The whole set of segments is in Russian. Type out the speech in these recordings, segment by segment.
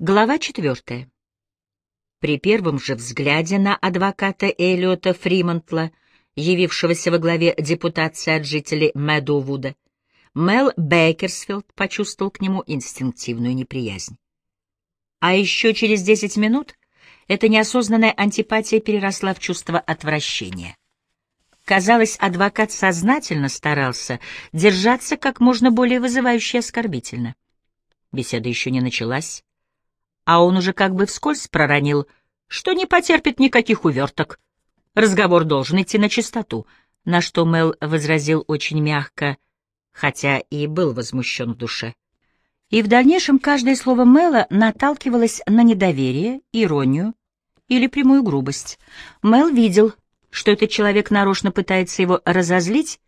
Глава четвертая. При первом же взгляде на адвоката Эллиота Фримонтла, явившегося во главе депутации от жителей Мэдоувуда, Мел Бейкерсфилд почувствовал к нему инстинктивную неприязнь. А еще через десять минут эта неосознанная антипатия переросла в чувство отвращения. Казалось, адвокат сознательно старался держаться как можно более вызывающе и оскорбительно. Беседа еще не началась, а он уже как бы вскользь проронил, что не потерпит никаких уверток. Разговор должен идти на чистоту, на что Мел возразил очень мягко, хотя и был возмущен в душе. И в дальнейшем каждое слово Мела наталкивалось на недоверие, иронию или прямую грубость. Мел видел, что этот человек нарочно пытается его разозлить,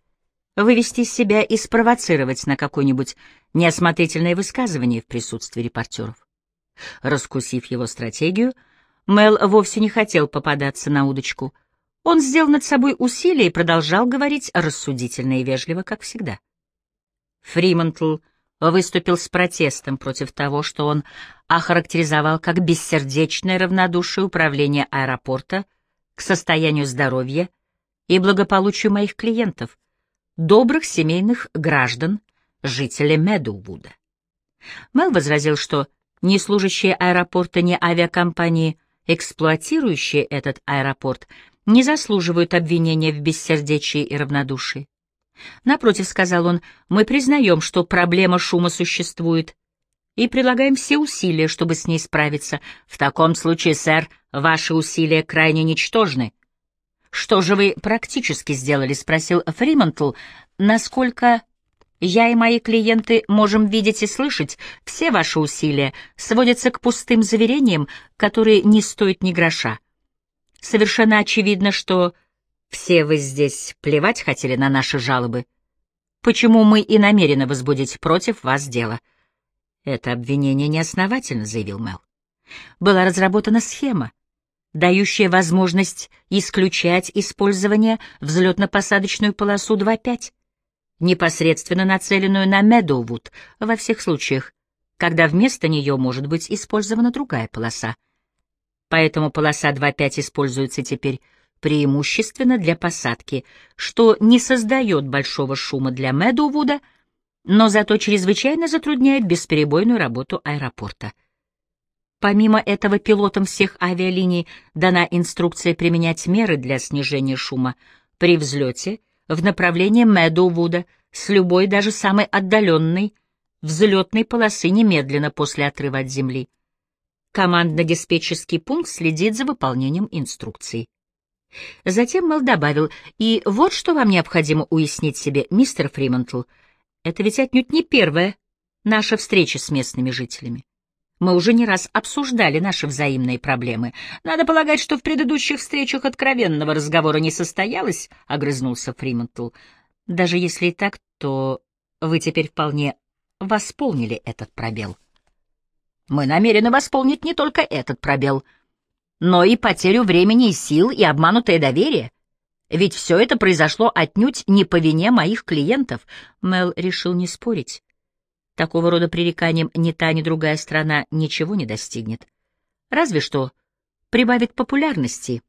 вывести себя и спровоцировать на какое-нибудь неосмотрительное высказывание в присутствии репортеров. Раскусив его стратегию, Мел вовсе не хотел попадаться на удочку. Он сделал над собой усилие и продолжал говорить рассудительно и вежливо, как всегда. Фримонтл выступил с протестом против того, что он охарактеризовал как бессердечное равнодушие управления аэропорта к состоянию здоровья и благополучию моих клиентов, добрых семейных граждан, жителей Медоувуда. Мел возразил, что ни служащие аэропорта, ни авиакомпании, эксплуатирующие этот аэропорт, не заслуживают обвинения в бессердечии и равнодушии. Напротив, сказал он, мы признаем, что проблема шума существует, и прилагаем все усилия, чтобы с ней справиться. В таком случае, сэр, ваши усилия крайне ничтожны. Что же вы практически сделали? спросил Фримонтл. Насколько я и мои клиенты можем видеть и слышать, все ваши усилия сводятся к пустым заверениям, которые не стоят ни гроша. Совершенно очевидно, что все вы здесь плевать хотели на наши жалобы. Почему мы и намерены возбудить против вас дело? Это обвинение неосновательно, заявил Мел. Была разработана схема, дающая возможность исключать использование взлетно-посадочную полосу 2.5 непосредственно нацеленную на Медоувуд во всех случаях, когда вместо нее может быть использована другая полоса. Поэтому полоса 2.5 используется теперь преимущественно для посадки, что не создает большого шума для Медоувуда, но зато чрезвычайно затрудняет бесперебойную работу аэропорта. Помимо этого, пилотам всех авиалиний дана инструкция применять меры для снижения шума при взлете — в направлении Мэдоувуда с любой, даже самой отдаленной, взлетной полосы немедленно после отрыва от земли. Командно-диспетчерский пункт следит за выполнением инструкций. Затем Мэл добавил, и вот что вам необходимо уяснить себе, мистер Фримонтл, это ведь отнюдь не первая наша встреча с местными жителями. Мы уже не раз обсуждали наши взаимные проблемы. Надо полагать, что в предыдущих встречах откровенного разговора не состоялось, — огрызнулся Фримонтл. Даже если и так, то вы теперь вполне восполнили этот пробел. Мы намерены восполнить не только этот пробел, но и потерю времени и сил и обманутое доверие. Ведь все это произошло отнюдь не по вине моих клиентов. Мел решил не спорить. Такого рода пререканием ни та, ни другая страна ничего не достигнет. Разве что прибавит популярности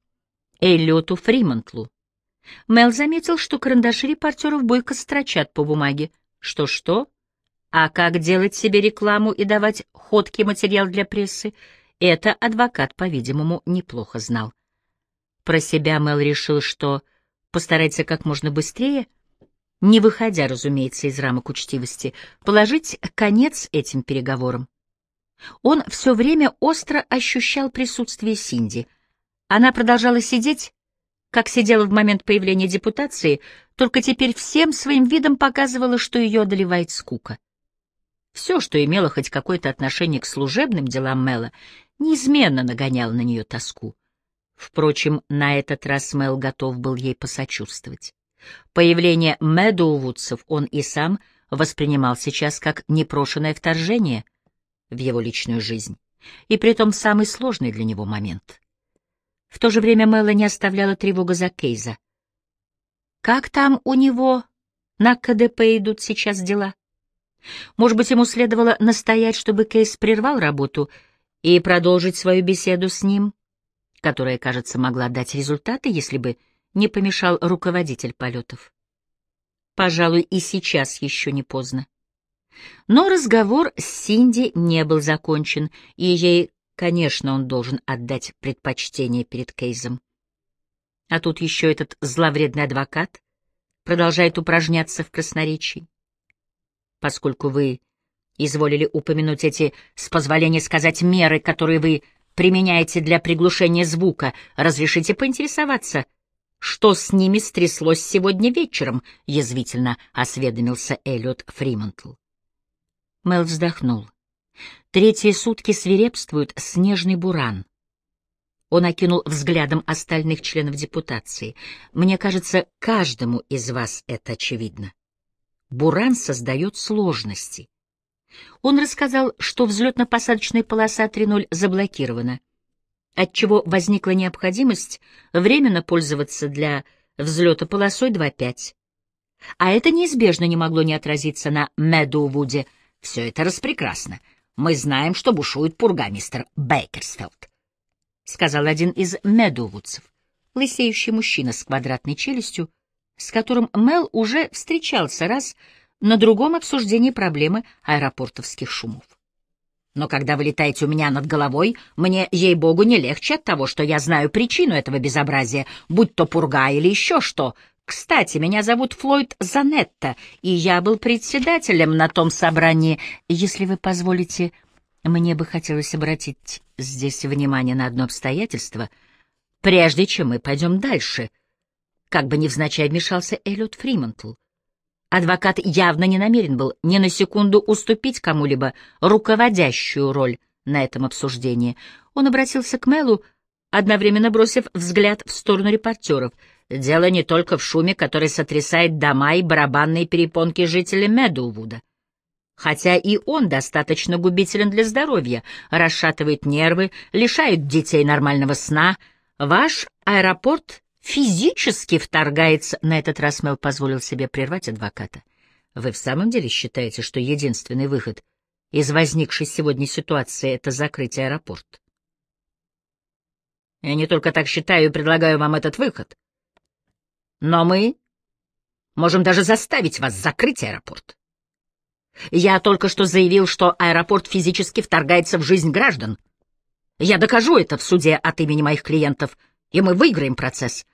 Эллиоту Фримонтлу. Мел заметил, что карандаши репортеров бойко строчат по бумаге. Что-что? А как делать себе рекламу и давать ходкий материал для прессы? Это адвокат, по-видимому, неплохо знал. Про себя Мел решил, что постарается как можно быстрее — не выходя, разумеется, из рамок учтивости, положить конец этим переговорам. Он все время остро ощущал присутствие Синди. Она продолжала сидеть, как сидела в момент появления депутации, только теперь всем своим видом показывала, что ее одолевает скука. Все, что имело хоть какое-то отношение к служебным делам Мэла, неизменно нагоняло на нее тоску. Впрочем, на этот раз Мэл готов был ей посочувствовать. Появление Мэдоувудцев он и сам воспринимал сейчас как непрошенное вторжение в его личную жизнь, и притом самый сложный для него момент. В то же время Мэла не оставляла тревога за Кейза. Как там у него на КДП идут сейчас дела? Может быть, ему следовало настоять, чтобы Кейс прервал работу и продолжить свою беседу с ним, которая, кажется, могла дать результаты, если бы не помешал руководитель полетов. Пожалуй, и сейчас еще не поздно. Но разговор с Синди не был закончен, и ей, конечно, он должен отдать предпочтение перед Кейзом. А тут еще этот зловредный адвокат продолжает упражняться в красноречии. Поскольку вы изволили упомянуть эти, с позволения сказать, меры, которые вы применяете для приглушения звука, разрешите поинтересоваться, что с ними стряслось сегодня вечером, — язвительно осведомился Эллиот Фримонтл. Мел вздохнул. Третьи сутки свирепствует снежный буран. Он окинул взглядом остальных членов депутации. Мне кажется, каждому из вас это очевидно. Буран создает сложности. Он рассказал, что взлетно-посадочная полоса 3.0 заблокирована, отчего возникла необходимость временно пользоваться для взлета полосой 2.5. А это неизбежно не могло не отразиться на Медоувуде — все это распрекрасно. Мы знаем, что бушует пурга, мистер Бейкерсфелд, — сказал один из медовудцев, лысеющий мужчина с квадратной челюстью, с которым Мел уже встречался раз на другом обсуждении проблемы аэропортовских шумов. Но когда вы летаете у меня над головой, мне, ей-богу, не легче от того, что я знаю причину этого безобразия, будь то пурга или еще что, кстати, меня зовут Флойд Занетта, и я был председателем на том собрании. Если вы позволите, мне бы хотелось обратить здесь внимание на одно обстоятельство, прежде чем мы пойдем дальше. Как бы невзначай вмешался Эллиот Фримонтл. Адвокат явно не намерен был ни на секунду уступить кому-либо руководящую роль на этом обсуждении. Он обратился к Мелу, одновременно бросив взгляд в сторону репортеров — Дело не только в шуме, который сотрясает дома и барабанные перепонки жителей Медоувуда. Хотя и он достаточно губителен для здоровья, расшатывает нервы, лишает детей нормального сна, ваш аэропорт физически вторгается... На этот раз Мел позволил себе прервать адвоката. Вы в самом деле считаете, что единственный выход из возникшей сегодня ситуации — это закрыть аэропорт? Я не только так считаю и предлагаю вам этот выход. Но мы можем даже заставить вас закрыть аэропорт. Я только что заявил, что аэропорт физически вторгается в жизнь граждан. Я докажу это в суде от имени моих клиентов, и мы выиграем процесс.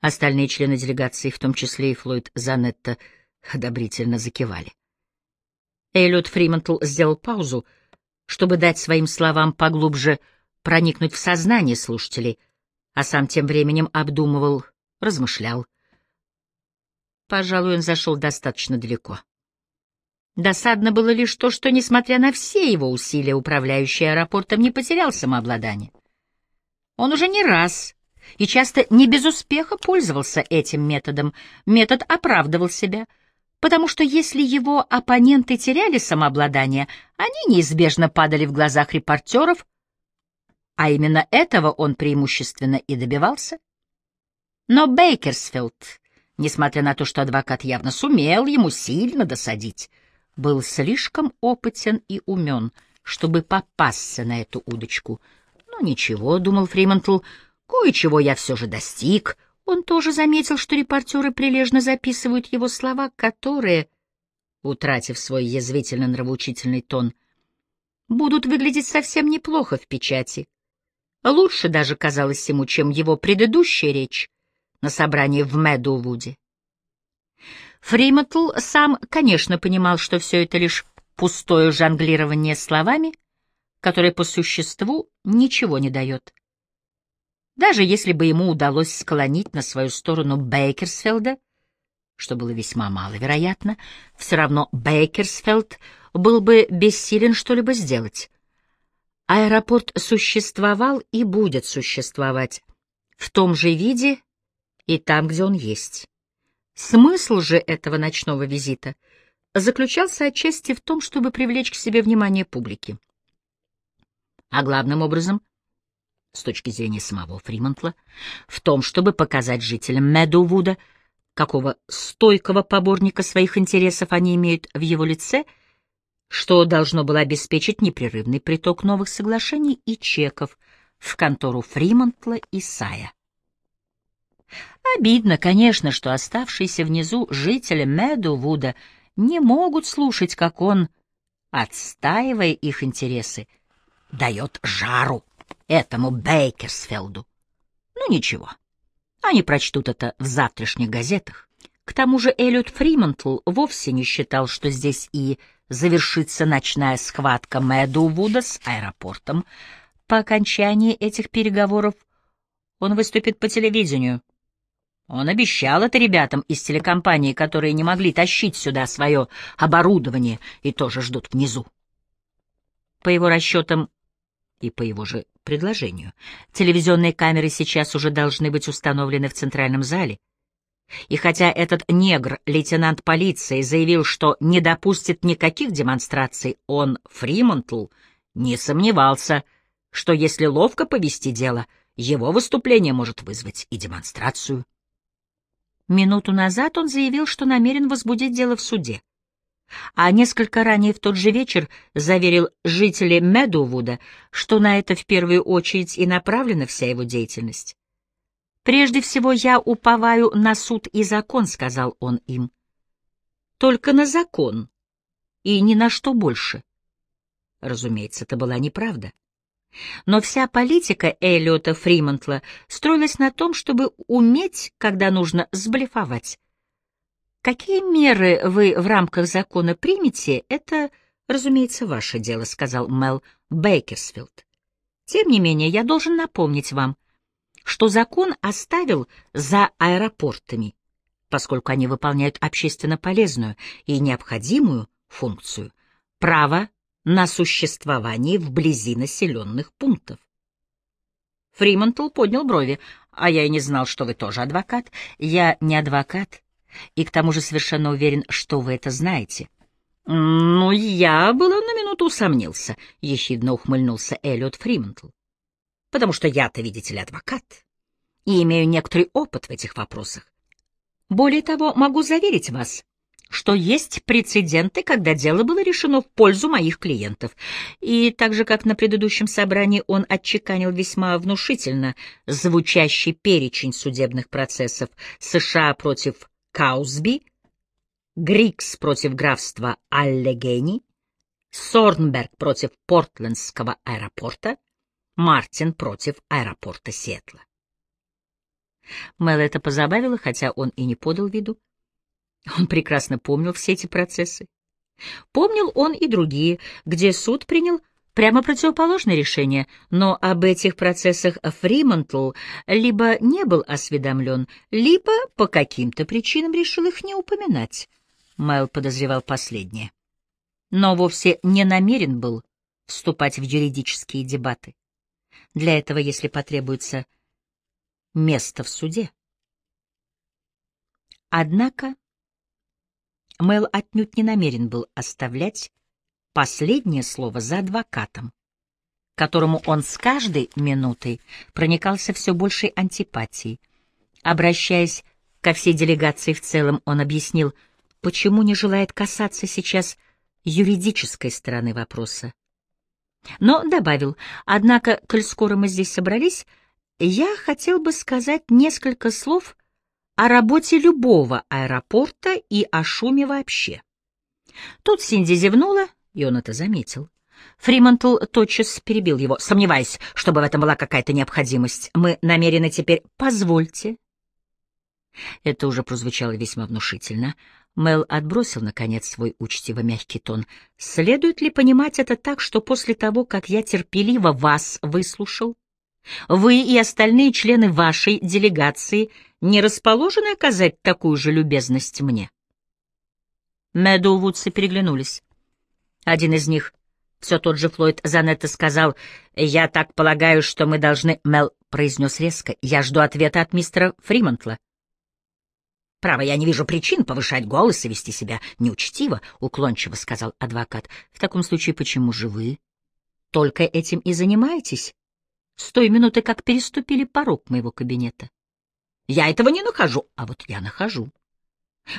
Остальные члены делегации, в том числе и Флойд Занетта, одобрительно закивали. Эллиот Фримонтл сделал паузу, чтобы дать своим словам поглубже проникнуть в сознание слушателей, а сам тем временем обдумывал размышлял. Пожалуй, он зашел достаточно далеко. Досадно было лишь то, что, несмотря на все его усилия, управляющий аэропортом не потерял самообладание. Он уже не раз и часто не без успеха пользовался этим методом. Метод оправдывал себя, потому что если его оппоненты теряли самообладание, они неизбежно падали в глазах репортеров, а именно этого он преимущественно и добивался. Но Бейкерсфелд, несмотря на то, что адвокат явно сумел ему сильно досадить, был слишком опытен и умен, чтобы попасться на эту удочку. «Ну ничего», — думал Фримонтл, — «кое-чего я все же достиг». Он тоже заметил, что репортеры прилежно записывают его слова, которые, утратив свой язвительно-нравоучительный тон, будут выглядеть совсем неплохо в печати. Лучше даже казалось ему, чем его предыдущая речь, на собрании в Мэдоувуде. Фримотл сам, конечно, понимал, что все это лишь пустое жонглирование словами, которое по существу ничего не дает. Даже если бы ему удалось склонить на свою сторону Бейкерсфелда, что было весьма маловероятно, все равно Бейкерсфелд был бы бессилен что-либо сделать. Аэропорт существовал и будет существовать в том же виде, и там, где он есть. Смысл же этого ночного визита заключался отчасти в том, чтобы привлечь к себе внимание публики. А главным образом, с точки зрения самого Фримонтла, в том, чтобы показать жителям Медоувуда, какого стойкого поборника своих интересов они имеют в его лице, что должно было обеспечить непрерывный приток новых соглашений и чеков в контору Фримонтла и Сая. Обидно, конечно, что оставшиеся внизу жители Медоувуда не могут слушать, как он, отстаивая их интересы, дает жару этому Бейкерсфелду. Ну ничего, они прочтут это в завтрашних газетах. К тому же Эллиот Фримонтл вовсе не считал, что здесь и завершится ночная схватка Медоувуда с аэропортом. По окончании этих переговоров он выступит по телевидению. Он обещал это ребятам из телекомпании, которые не могли тащить сюда свое оборудование и тоже ждут внизу. По его расчетам и по его же предложению, телевизионные камеры сейчас уже должны быть установлены в центральном зале. И хотя этот негр, лейтенант полиции, заявил, что не допустит никаких демонстраций, он, Фримонтл, не сомневался, что если ловко повести дело, его выступление может вызвать и демонстрацию. Минуту назад он заявил, что намерен возбудить дело в суде. А несколько ранее в тот же вечер заверил жителей Медувуда, что на это в первую очередь и направлена вся его деятельность. «Прежде всего я уповаю на суд и закон», — сказал он им. «Только на закон и ни на что больше». Разумеется, это была неправда. Но вся политика Эллиота Фримонтла строилась на том, чтобы уметь, когда нужно, сблефовать. «Какие меры вы в рамках закона примете, это, разумеется, ваше дело», — сказал Мел Бейкерсфилд. «Тем не менее, я должен напомнить вам, что закон оставил за аэропортами, поскольку они выполняют общественно полезную и необходимую функцию, право на существование вблизи населенных пунктов. Фримонтл поднял брови. «А я и не знал, что вы тоже адвокат. Я не адвокат, и к тому же совершенно уверен, что вы это знаете». «Ну, я было на минуту усомнился», — ехидно ухмыльнулся Эллиот Фримонтл потому что я-то, видите ли, адвокат и имею некоторый опыт в этих вопросах. Более того, могу заверить вас, что есть прецеденты, когда дело было решено в пользу моих клиентов. И так же, как на предыдущем собрании, он отчеканил весьма внушительно звучащий перечень судебных процессов США против Каусби, Грикс против графства Аллегени, Сорнберг против Портлендского аэропорта, Мартин против аэропорта Сиэтла. Мэл это позабавило, хотя он и не подал виду. Он прекрасно помнил все эти процессы. Помнил он и другие, где суд принял прямо противоположное решение, но об этих процессах Фримонтл либо не был осведомлен, либо по каким-то причинам решил их не упоминать. Мел подозревал последнее. Но вовсе не намерен был вступать в юридические дебаты. Для этого, если потребуется, место в суде. Однако Мэл отнюдь не намерен был оставлять последнее слово за адвокатом, которому он с каждой минутой проникался все большей антипатией. Обращаясь ко всей делегации в целом, он объяснил, почему не желает касаться сейчас юридической стороны вопроса. Но добавил, однако, коль скоро мы здесь собрались, я хотел бы сказать несколько слов о работе любого аэропорта и о шуме вообще. Тут Синди зевнула, и он это заметил. Фримонтл тотчас перебил его, сомневаясь, чтобы в этом была какая-то необходимость. Мы намерены теперь... Позвольте. Это уже прозвучало весьма внушительно. Мел отбросил, наконец, свой учтиво мягкий тон. «Следует ли понимать это так, что после того, как я терпеливо вас выслушал, вы и остальные члены вашей делегации не расположены оказать такую же любезность мне?» Мэдоувудцы переглянулись. Один из них, все тот же Флойд Занетта, сказал, «Я так полагаю, что мы должны...» Мел произнес резко, «Я жду ответа от мистера Фримонтла». «Право, я не вижу причин повышать голос и вести себя неучтиво», — уклончиво сказал адвокат. «В таком случае почему же вы только этим и занимаетесь? С той минуты, как переступили порог моего кабинета. Я этого не нахожу, а вот я нахожу.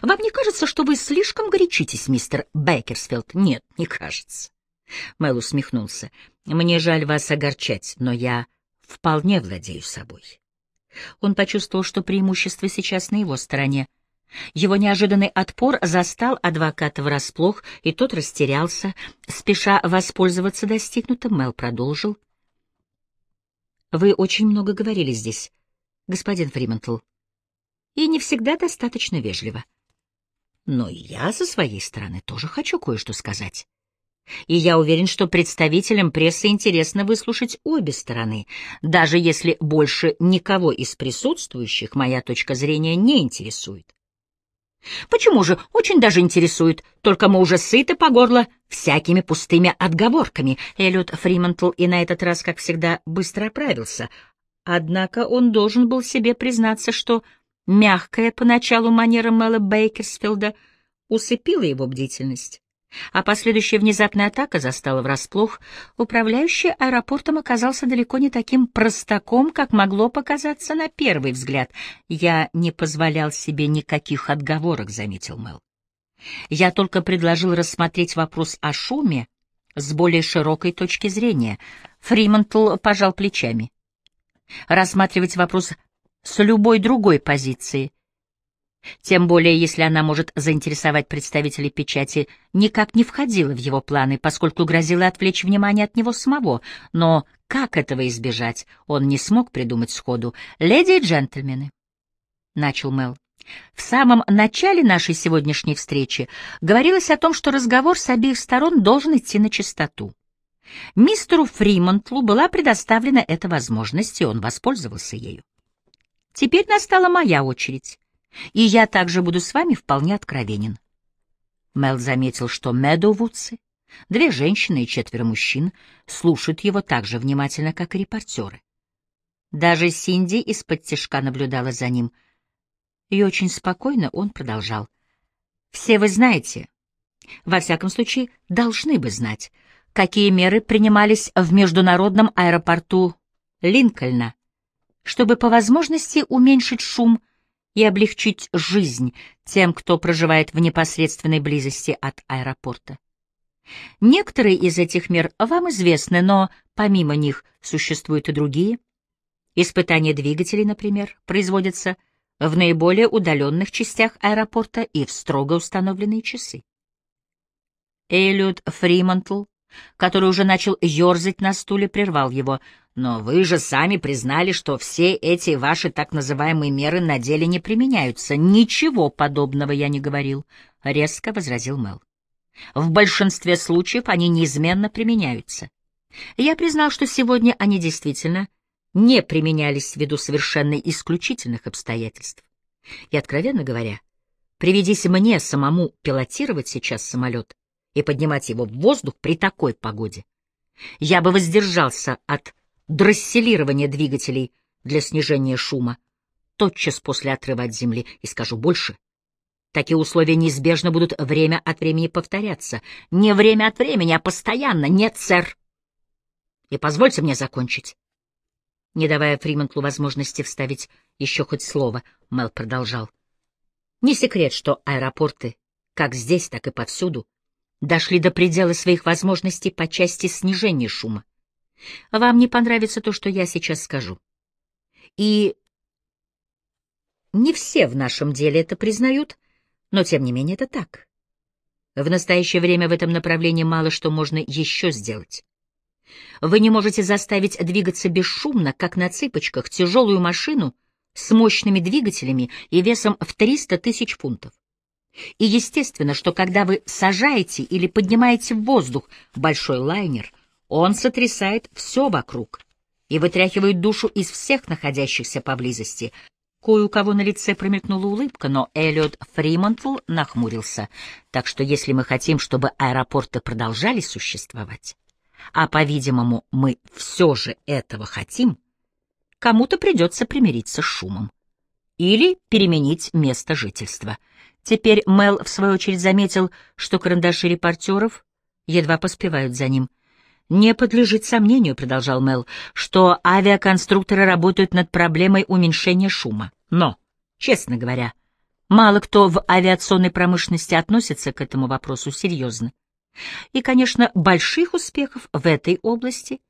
Вам не кажется, что вы слишком горячитесь, мистер Бейкерсфилд? Нет, не кажется. Мэл усмехнулся. Мне жаль вас огорчать, но я вполне владею собой. Он почувствовал, что преимущество сейчас на его стороне. Его неожиданный отпор застал адвоката врасплох, и тот растерялся. Спеша воспользоваться достигнутым, Мэл продолжил. «Вы очень много говорили здесь, господин Фриментл, и не всегда достаточно вежливо. Но я, со своей стороны, тоже хочу кое-что сказать. И я уверен, что представителям прессы интересно выслушать обе стороны, даже если больше никого из присутствующих моя точка зрения не интересует. Почему же? Очень даже интересует. Только мы уже сыты по горло всякими пустыми отговорками. Эллиот Фримантл и на этот раз, как всегда, быстро оправился. Однако он должен был себе признаться, что мягкая поначалу манера Мэла Бейкерсфилда усыпила его бдительность а последующая внезапная атака застала врасплох, управляющий аэропортом оказался далеко не таким простаком, как могло показаться на первый взгляд. «Я не позволял себе никаких отговорок», — заметил Мэл. «Я только предложил рассмотреть вопрос о шуме с более широкой точки зрения». Фримонтл пожал плечами. «Рассматривать вопрос с любой другой позиции тем более если она может заинтересовать представителей печати, никак не входила в его планы, поскольку грозила отвлечь внимание от него самого. Но как этого избежать, он не смог придумать сходу. «Леди и джентльмены», — начал Мел, — «в самом начале нашей сегодняшней встречи говорилось о том, что разговор с обеих сторон должен идти на чистоту. Мистеру Фримонтлу была предоставлена эта возможность, и он воспользовался ею. Теперь настала моя очередь». И я также буду с вами вполне откровенен. Мел заметил, что Медовудцы, две женщины и четверо мужчин, слушают его так же внимательно, как и репортеры. Даже Синди из-под тяжка наблюдала за ним. И очень спокойно он продолжал. «Все вы знаете, во всяком случае, должны бы знать, какие меры принимались в международном аэропорту Линкольна, чтобы по возможности уменьшить шум и облегчить жизнь тем, кто проживает в непосредственной близости от аэропорта. Некоторые из этих мер вам известны, но помимо них существуют и другие. Испытания двигателей, например, производятся в наиболее удаленных частях аэропорта и в строго установленные часы. Эллиот Фримонтл, который уже начал ерзать на стуле, прервал его — но вы же сами признали, что все эти ваши так называемые меры на деле не применяются. Ничего подобного я не говорил, — резко возразил Мел. В большинстве случаев они неизменно применяются. Я признал, что сегодня они действительно не применялись ввиду совершенно исключительных обстоятельств. И, откровенно говоря, приведись мне самому пилотировать сейчас самолет и поднимать его в воздух при такой погоде, я бы воздержался от дросселирование двигателей для снижения шума, тотчас после отрыва от земли, и скажу больше. Такие условия неизбежно будут время от времени повторяться. Не время от времени, а постоянно. Нет, сэр. И позвольте мне закончить. Не давая Фримонтлу возможности вставить еще хоть слово, Мел продолжал. Не секрет, что аэропорты, как здесь, так и повсюду, дошли до предела своих возможностей по части снижения шума. Вам не понравится то, что я сейчас скажу. И не все в нашем деле это признают, но тем не менее это так. В настоящее время в этом направлении мало что можно еще сделать. Вы не можете заставить двигаться бесшумно, как на цыпочках, тяжелую машину с мощными двигателями и весом в 300 тысяч фунтов. И естественно, что когда вы сажаете или поднимаете в воздух большой лайнер — он сотрясает все вокруг и вытряхивает душу из всех находящихся поблизости. Кое у кого на лице промелькнула улыбка, но Эллиот Фримонтл нахмурился. Так что если мы хотим, чтобы аэропорты продолжали существовать, а, по-видимому, мы все же этого хотим, кому-то придется примириться с шумом или переменить место жительства. Теперь Мел, в свою очередь, заметил, что карандаши репортеров едва поспевают за ним — «Не подлежит сомнению», — продолжал Мел, «что авиаконструкторы работают над проблемой уменьшения шума. Но, честно говоря, Мало кто в авиационной промышленности относится к этому вопросу серьезно. И, конечно, больших успехов в этой области,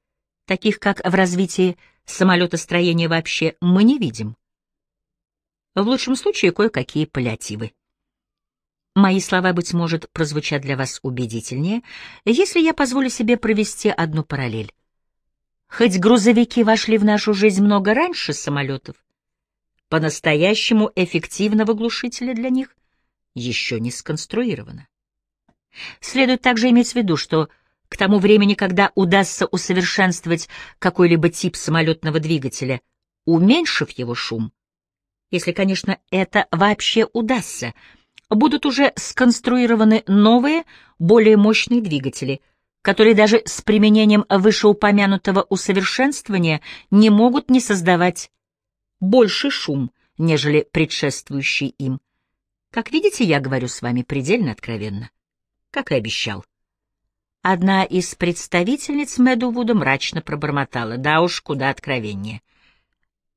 таких как в развитии самолетостроения вообще, мы не видим. В лучшем случае кое-какие паллиативы. Мои слова, быть может, прозвучат для вас убедительнее, если я позволю себе провести одну параллель. Хоть грузовики вошли в нашу жизнь много раньше самолетов, по-настоящему эффективного глушителя для них еще не сконструировано. Следует также иметь в виду, что к тому времени, когда удастся усовершенствовать какой-либо тип самолетного двигателя, уменьшив его шум, если, конечно, это вообще удастся, будут уже сконструированы новые, более мощные двигатели, которые даже с применением вышеупомянутого усовершенствования не могут не создавать больше шум, нежели предшествующий им. Как видите, я говорю с вами предельно откровенно, как и обещал. Одна из представительниц Мэдувуда мрачно пробормотала, да уж, куда откровеннее.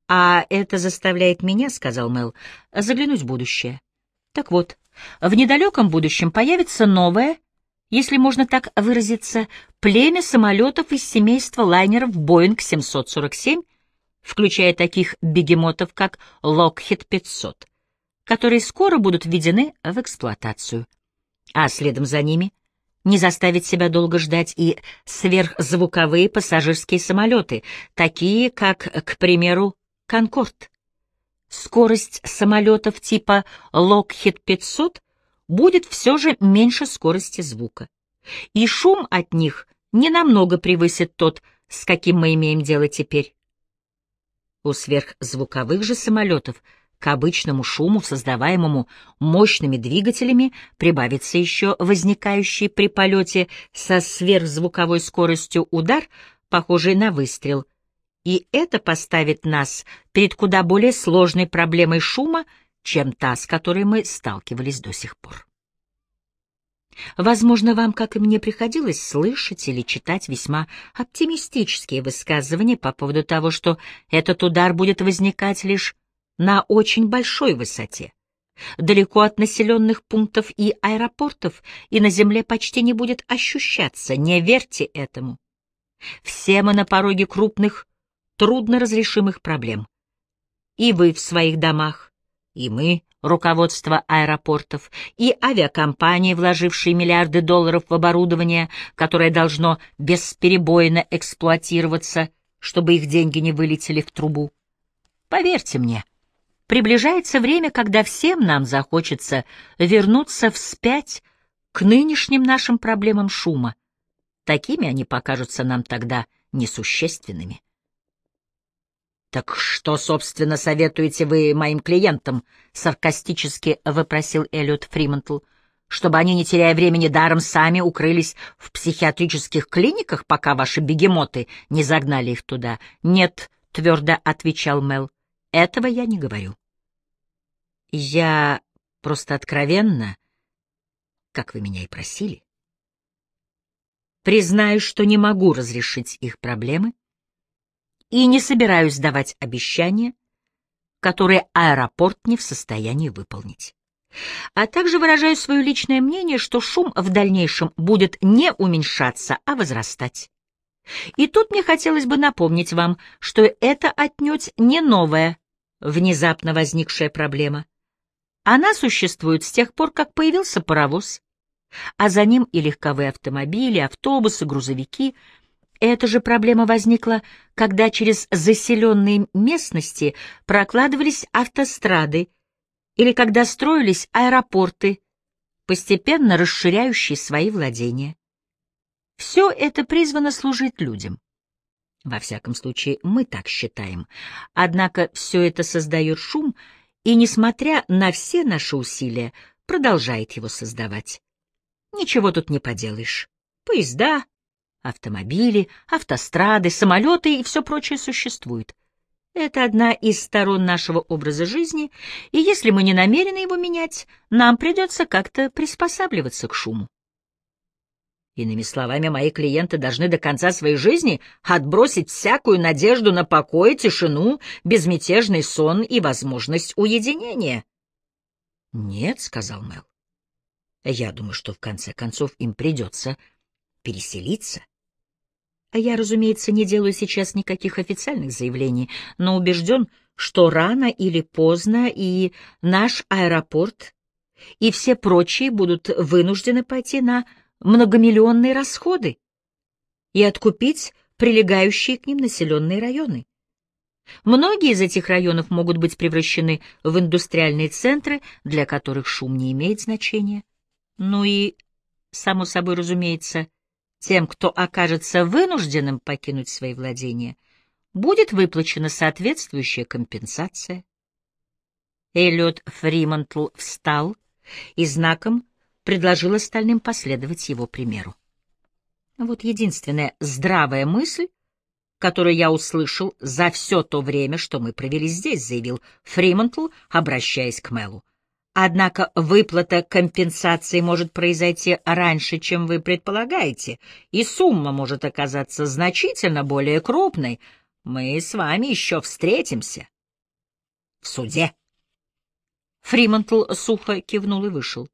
«А это заставляет меня, — сказал Мэл, — заглянуть в будущее. Так вот, в недалеком будущем появится новое, если можно так выразиться, племя самолетов из семейства лайнеров Boeing 747, включая таких бегемотов, как Lockheed 500, которые скоро будут введены в эксплуатацию. А следом за ними не заставить себя долго ждать и сверхзвуковые пассажирские самолеты, такие как, к примеру, «Конкорд». Скорость самолетов типа Lockheed 500 будет все же меньше скорости звука, и шум от них не намного превысит тот, с каким мы имеем дело теперь. У сверхзвуковых же самолетов к обычному шуму, создаваемому мощными двигателями, прибавится еще возникающий при полете со сверхзвуковой скоростью удар, похожий на выстрел — и это поставит нас перед куда более сложной проблемой шума, чем та, с которой мы сталкивались до сих пор. Возможно, вам, как и мне, приходилось слышать или читать весьма оптимистические высказывания по поводу того, что этот удар будет возникать лишь на очень большой высоте. Далеко от населенных пунктов и аэропортов, и на земле почти не будет ощущаться. Не верьте этому. Все мы на пороге крупных трудноразрешимых проблем. И вы в своих домах, и мы, руководство аэропортов, и авиакомпании, вложившие миллиарды долларов в оборудование, которое должно бесперебойно эксплуатироваться, чтобы их деньги не вылетели в трубу. Поверьте мне, приближается время, когда всем нам захочется вернуться вспять к нынешним нашим проблемам шума. Такими они покажутся нам тогда несущественными. «Так что, собственно, советуете вы моим клиентам?» — саркастически вопросил Эллиот Фримонтл. «Чтобы они, не теряя времени даром, сами укрылись в психиатрических клиниках, пока ваши бегемоты не загнали их туда?» «Нет», — твердо отвечал Мел, — «этого я не говорю». «Я просто откровенно, как вы меня и просили, признаю, что не могу разрешить их проблемы» и не собираюсь давать обещания, которые аэропорт не в состоянии выполнить. А также выражаю свое личное мнение, что шум в дальнейшем будет не уменьшаться, а возрастать. И тут мне хотелось бы напомнить вам, что это отнюдь не новая, внезапно возникшая проблема. Она существует с тех пор, как появился паровоз, а за ним и легковые автомобили, автобусы, грузовики — эта же проблема возникла, когда через заселенные местности прокладывались автострады или когда строились аэропорты, постепенно расширяющие свои владения. Все это призвано служить людям. Во всяком случае, мы так считаем. Однако все это создает шум, и, несмотря на все наши усилия, продолжает его создавать. Ничего тут не поделаешь. Поезда, Автомобили, автострады, самолеты и все прочее существует. Это одна из сторон нашего образа жизни, и если мы не намерены его менять, нам придется как-то приспосабливаться к шуму. Иными словами, мои клиенты должны до конца своей жизни отбросить всякую надежду на покой, тишину, безмятежный сон и возможность уединения. Нет, — сказал Мел. Я думаю, что в конце концов им придется переселиться. Я, разумеется, не делаю сейчас никаких официальных заявлений, но убежден, что рано или поздно и наш аэропорт, и все прочие будут вынуждены пойти на многомиллионные расходы и откупить прилегающие к ним населенные районы. Многие из этих районов могут быть превращены в индустриальные центры, для которых шум не имеет значения. Ну и, само собой разумеется, тем, кто окажется вынужденным покинуть свои владения, будет выплачена соответствующая компенсация. Эллиот Фримонтл встал и знаком предложил остальным последовать его примеру. Вот единственная здравая мысль, которую я услышал за все то время, что мы провели здесь, заявил Фримонтл, обращаясь к Мелу. Однако выплата компенсации может произойти раньше, чем вы предполагаете, и сумма может оказаться значительно более крупной. Мы с вами еще встретимся. В суде. Фримонтл сухо кивнул и вышел.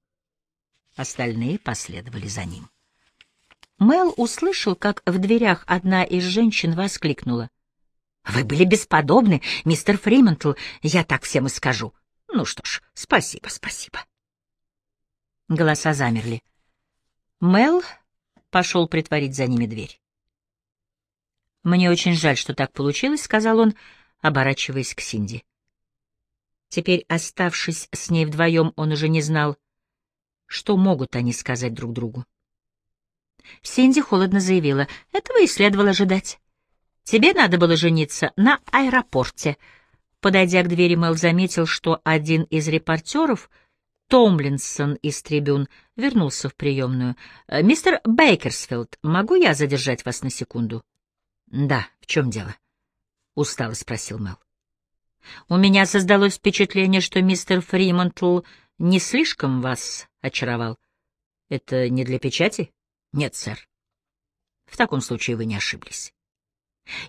Остальные последовали за ним. Мел услышал, как в дверях одна из женщин воскликнула. — Вы были бесподобны, мистер Фримонтл, я так всем и скажу. Ну что ж, спасибо, спасибо. Голоса замерли. Мел пошел притворить за ними дверь. «Мне очень жаль, что так получилось», — сказал он, оборачиваясь к Синди. Теперь, оставшись с ней вдвоем, он уже не знал, что могут они сказать друг другу. Синди холодно заявила, этого и следовало ожидать. Тебе надо было жениться на аэропорте. Подойдя к двери, Мэл заметил, что один из репортеров, Томлинсон из трибюн, вернулся в приемную. «Э, «Мистер Бейкерсфилд, могу я задержать вас на секунду?» «Да, в чем дело?» — устало спросил Мэл. «У меня создалось впечатление, что мистер Фримонтл не слишком вас очаровал. Это не для печати?» Нет, сэр. В таком случае вы не ошиблись.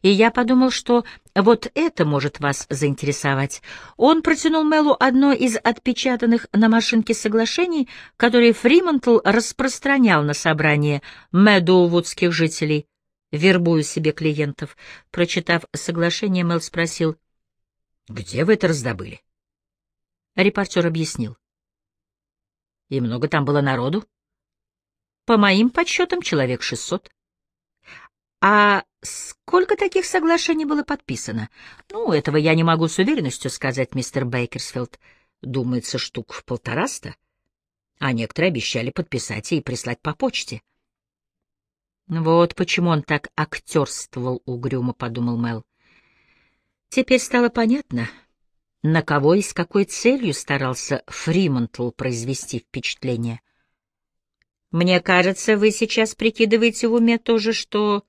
И я подумал, что вот это может вас заинтересовать. Он протянул Мелу одно из отпечатанных на машинке соглашений, которые Фримонтл распространял на собрании мэдоувудских жителей, вербуя себе клиентов. Прочитав соглашение, Мел спросил, «Где вы это раздобыли?» Репортер объяснил. «И много там было народу?» По моим подсчетам, человек шестьсот. А сколько таких соглашений было подписано? Ну, этого я не могу с уверенностью сказать, мистер Бейкерсфилд. Думается, штук в полтораста. А некоторые обещали подписать и прислать по почте. Вот почему он так актерствовал угрюмо, подумал Мел. Теперь стало понятно, на кого и с какой целью старался Фримонтл произвести впечатление. Мне кажется, вы сейчас прикидываете в уме то же, что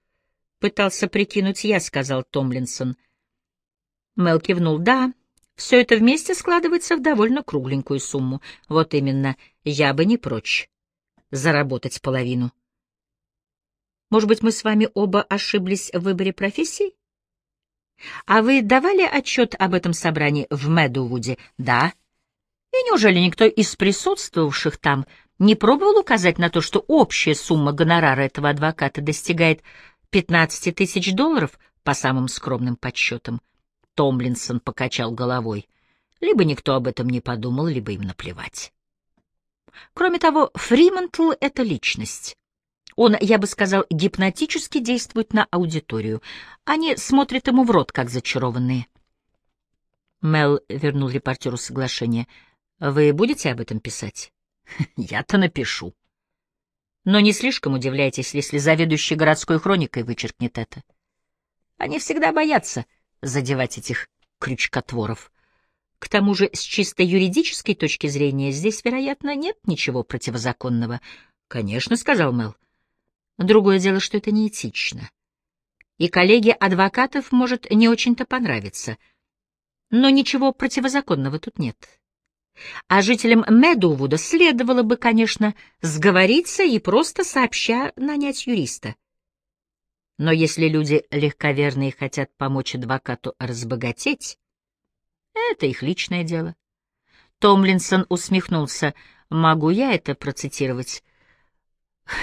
пытался прикинуть я, — сказал Томлинсон. Мел кивнул. Да, все это вместе складывается в довольно кругленькую сумму. Вот именно, я бы не прочь заработать половину. Может быть, мы с вами оба ошиблись в выборе профессий? А вы давали отчет об этом собрании в Мэдоувуде? Да. И неужели никто из присутствовавших там не пробовал указать на то, что общая сумма гонорара этого адвоката достигает 15 тысяч долларов по самым скромным подсчетам? Томлинсон покачал головой. Либо никто об этом не подумал, либо им наплевать. Кроме того, Фримонтл — это личность. Он, я бы сказал, гипнотически действует на аудиторию. Они смотрят ему в рот, как зачарованные. Мел вернул репортеру соглашение. «Вы будете об этом писать?» Я-то напишу. Но не слишком удивляйтесь, если заведующий городской хроникой вычеркнет это. Они всегда боятся задевать этих крючкотворов. К тому же, с чисто юридической точки зрения, здесь, вероятно, нет ничего противозаконного. — Конечно, — сказал Мел. Другое дело, что это неэтично. И коллеге адвокатов может не очень-то понравиться. Но ничего противозаконного тут нет. А жителям Медувуда следовало бы, конечно, сговориться и просто сообща нанять юриста. Но если люди легковерные хотят помочь адвокату разбогатеть, это их личное дело. Томлинсон усмехнулся. «Могу я это процитировать?»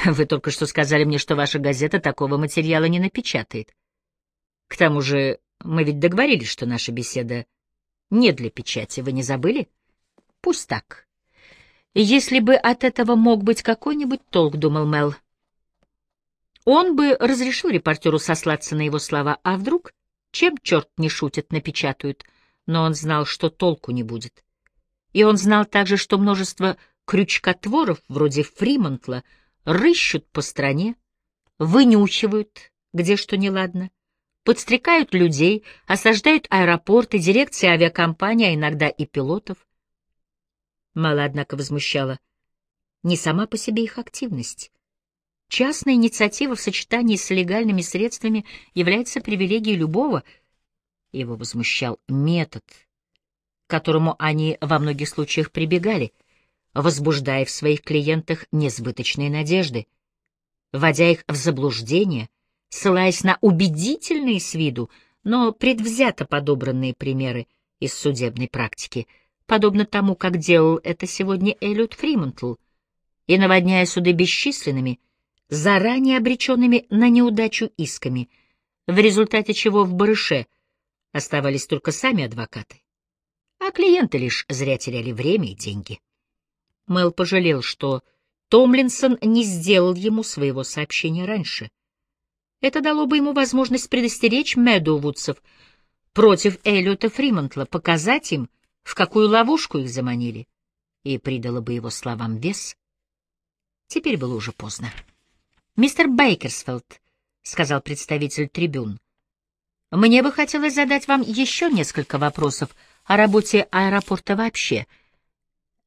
«Вы только что сказали мне, что ваша газета такого материала не напечатает. К тому же мы ведь договорились, что наша беседа не для печати. Вы не забыли? Пусть так. Если бы от этого мог быть какой-нибудь толк, — думал Мел, — он бы разрешил репортеру сослаться на его слова, а вдруг, чем черт не шутит, напечатают, но он знал, что толку не будет. И он знал также, что множество крючкотворов, вроде Фримонтла, рыщут по стране, вынюхивают, где что неладно, подстрекают людей, осаждают аэропорты, дирекции авиакомпаний, а иногда и пилотов. Мало, однако, возмущала не сама по себе их активность. Частная инициатива в сочетании с легальными средствами является привилегией любого. Его возмущал метод, к которому они во многих случаях прибегали, возбуждая в своих клиентах несбыточные надежды, вводя их в заблуждение, ссылаясь на убедительные с виду, но предвзято подобранные примеры из судебной практики, подобно тому, как делал это сегодня Эллиот Фримонтл, и наводняя суды бесчисленными, заранее обреченными на неудачу исками, в результате чего в барыше оставались только сами адвокаты, а клиенты лишь зря теряли время и деньги. Мэл пожалел, что Томлинсон не сделал ему своего сообщения раньше — это дало бы ему возможность предостеречь медоувудцев против Эллиота Фримонтла, показать им, в какую ловушку их заманили, и придало бы его словам вес. Теперь было уже поздно. «Мистер Бейкерсфилд», — сказал представитель трибюн, — «мне бы хотелось задать вам еще несколько вопросов о работе аэропорта вообще.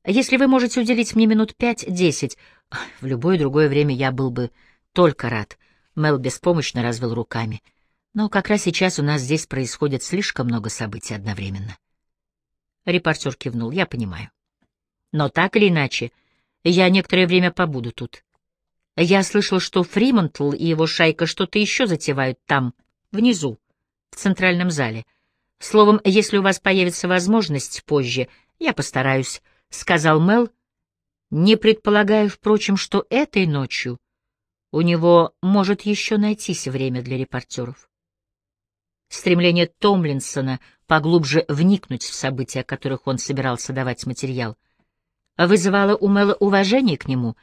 Если вы можете уделить мне минут пять-десять, в любое другое время я был бы только рад». Мел беспомощно развел руками. Но как раз сейчас у нас здесь происходит слишком много событий одновременно. Репортер кивнул. Я понимаю. Но так или иначе, я некоторое время побуду тут. Я слышал, что Фримонтл и его шайка что-то еще затевают там, внизу, в центральном зале. Словом, если у вас появится возможность позже, я постараюсь, — сказал Мел, не предполагая, впрочем, что этой ночью у него может еще найтись время для репортеров. Стремление Томлинсона поглубже вникнуть в события, о которых он собирался давать материал, вызывало у Мэла уважение к нему,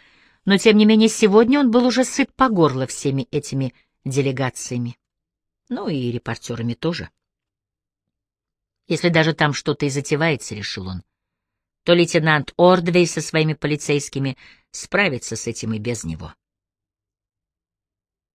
но, тем не менее, сегодня он был уже сыт по горло всеми этими делегациями. Ну и репортерами тоже. Если даже там что-то и затевается, — решил он, — то лейтенант Ордвей со своими полицейскими справится с этим и без него.